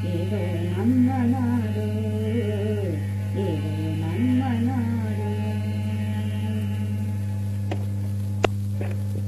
i don't you.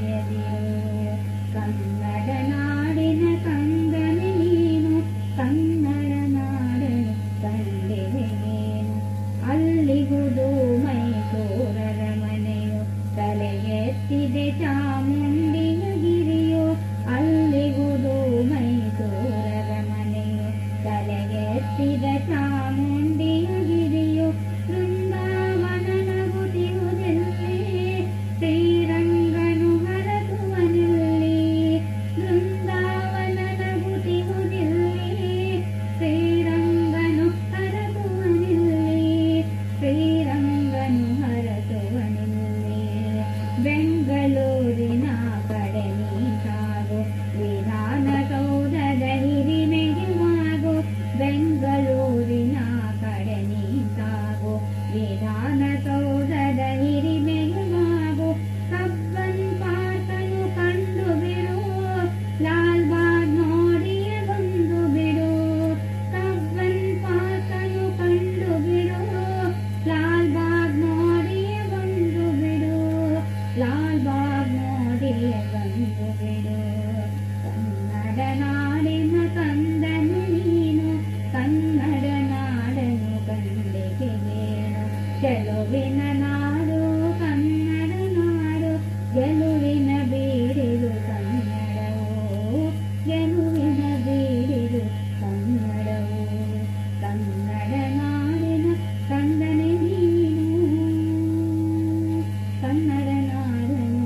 Hare Hare